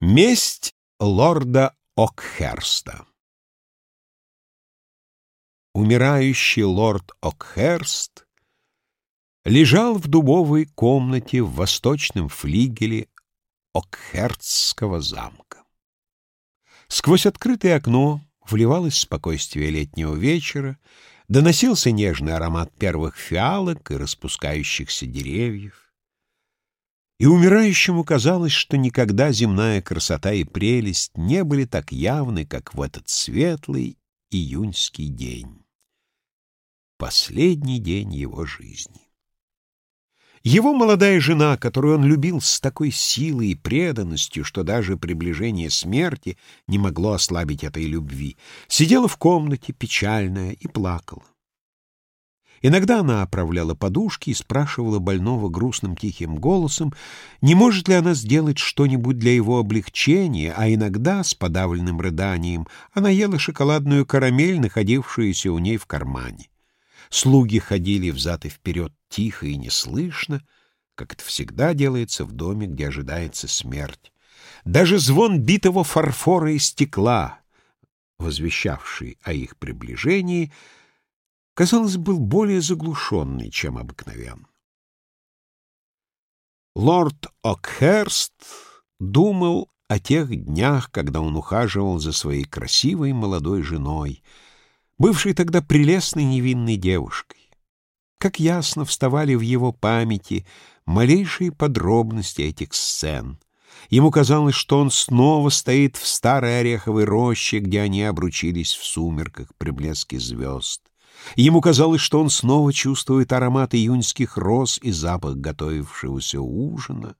Месть лорда Окхерста Умирающий лорд Окхерст лежал в дубовой комнате в восточном флигеле Окхерстского замка. Сквозь открытое окно вливалось спокойствие летнего вечера, доносился нежный аромат первых фиалок и распускающихся деревьев. И умирающему казалось, что никогда земная красота и прелесть не были так явны, как в этот светлый июньский день. Последний день его жизни. Его молодая жена, которую он любил с такой силой и преданностью, что даже приближение смерти не могло ослабить этой любви, сидела в комнате печальная и плакала. Иногда она оправляла подушки и спрашивала больного грустным тихим голосом, не может ли она сделать что-нибудь для его облегчения, а иногда, с подавленным рыданием, она ела шоколадную карамель, находившуюся у ней в кармане. Слуги ходили взад и вперед тихо и неслышно, как это всегда делается в доме, где ожидается смерть. Даже звон битого фарфора и стекла, возвещавший о их приближении, — казалось, был более заглушенный, чем обыкновенно. Лорд Окхерст думал о тех днях, когда он ухаживал за своей красивой молодой женой, бывшей тогда прелестной невинной девушкой. Как ясно вставали в его памяти малейшие подробности этих сцен. Ему казалось, что он снова стоит в старой ореховой роще, где они обручились в сумерках при блеске звезд. Ему казалось, что он снова чувствует аромат июньских роз и запах готовившегося ужина,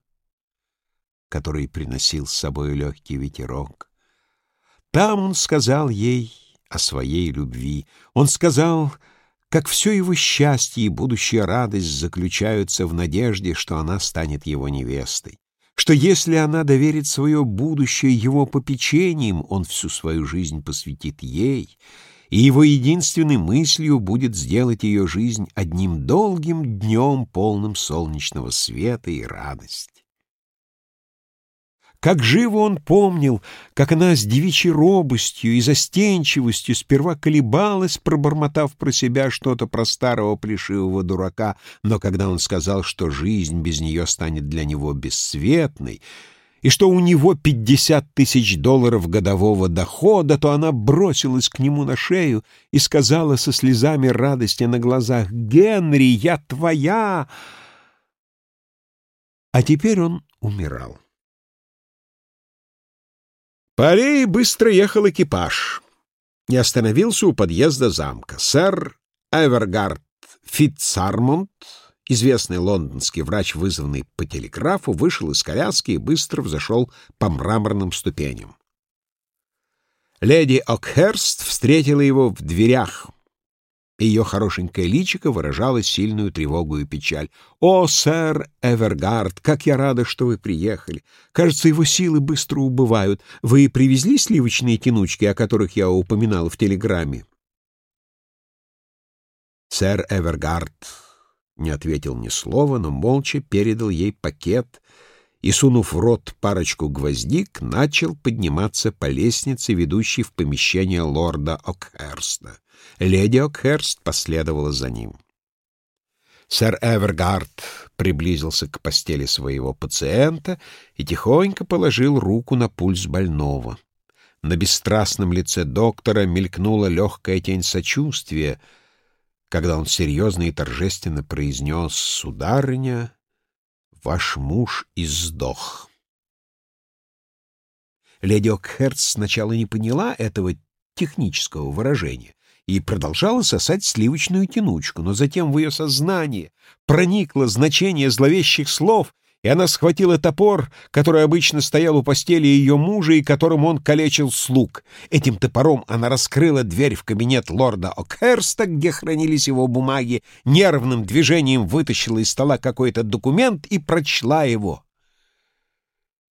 который приносил с собой легкий ветерок. Там он сказал ей о своей любви. Он сказал, как все его счастье и будущая радость заключаются в надежде, что она станет его невестой, что если она доверит свое будущее его попечением, он всю свою жизнь посвятит ей — и его единственной мыслью будет сделать ее жизнь одним долгим днем, полным солнечного света и радости. Как живо он помнил, как она с девичьей робостью и застенчивостью сперва колебалась, пробормотав про себя что-то про старого плешивого дурака, но когда он сказал, что жизнь без нее станет для него бесцветной, и что у него пятьдесят тысяч долларов годового дохода, то она бросилась к нему на шею и сказала со слезами радости на глазах «Генри, я твоя!» А теперь он умирал. По аллее быстро ехал экипаж и остановился у подъезда замка. Сэр Эвергард Фитцармонт Известный лондонский врач, вызванный по телеграфу, вышел из коляски и быстро взошел по мраморным ступеням. Леди Окхерст встретила его в дверях. Ее хорошенькое личико выражало сильную тревогу и печаль. «О, сэр Эвергард, как я рада, что вы приехали! Кажется, его силы быстро убывают. Вы привезли сливочные тянучки, о которых я упоминал в телеграмме?» Сэр Эвергард не ответил ни слова, но молча передал ей пакет и, сунув в рот парочку гвоздик, начал подниматься по лестнице, ведущей в помещение лорда Окхерста. Леди Окхерст последовала за ним. Сэр Эвергард приблизился к постели своего пациента и тихонько положил руку на пульс больного. На бесстрастном лице доктора мелькнула легкая тень сочувствия — когда он серьезно и торжественно произнес «Сударыня, ваш муж издох». Леди Окхерц сначала не поняла этого технического выражения и продолжала сосать сливочную тянучку, но затем в ее сознание проникло значение зловещих слов, и она схватила топор, который обычно стоял у постели ее мужа и которым он калечил слуг. Этим топором она раскрыла дверь в кабинет лорда Окхерста, где хранились его бумаги, нервным движением вытащила из стола какой-то документ и прочла его.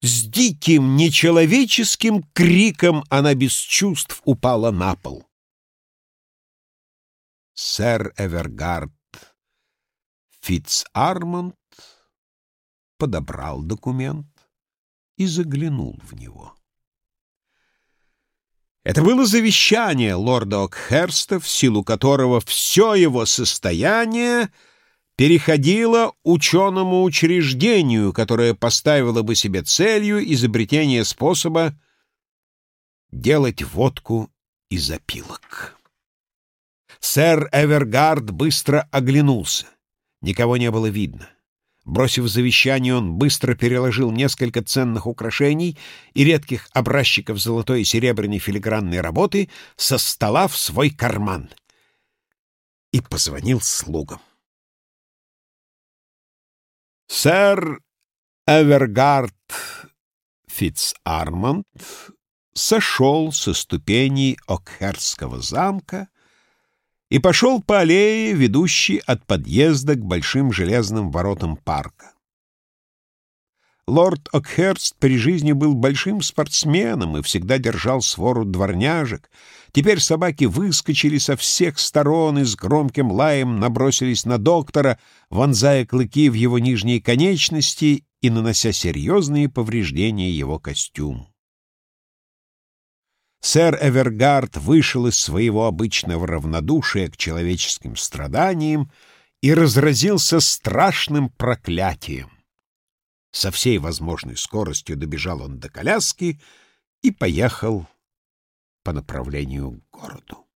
С диким, нечеловеческим криком она без чувств упала на пол. Сэр Эвергард Фитцармонд подобрал документ и заглянул в него. Это было завещание лорда Окхерста, в силу которого все его состояние переходило ученому учреждению, которое поставило бы себе целью изобретение способа делать водку из опилок. Сэр Эвергард быстро оглянулся. Никого не было видно. Бросив завещание, он быстро переложил несколько ценных украшений и редких образчиков золотой и серебряной филигранной работы со стола в свой карман и позвонил слугам. Сэр Эвергард Фитцармонд сошел со ступеней Окхерского замка и пошел по аллее, ведущей от подъезда к большим железным воротам парка. Лорд Окхерст при жизни был большим спортсменом и всегда держал свору дворняжек. Теперь собаки выскочили со всех сторон и с громким лаем набросились на доктора, вонзая клыки в его нижние конечности и нанося серьезные повреждения его костюму. Сэр Эвергард вышел из своего обычного равнодушия к человеческим страданиям и разразился страшным проклятием. Со всей возможной скоростью добежал он до коляски и поехал по направлению к городу.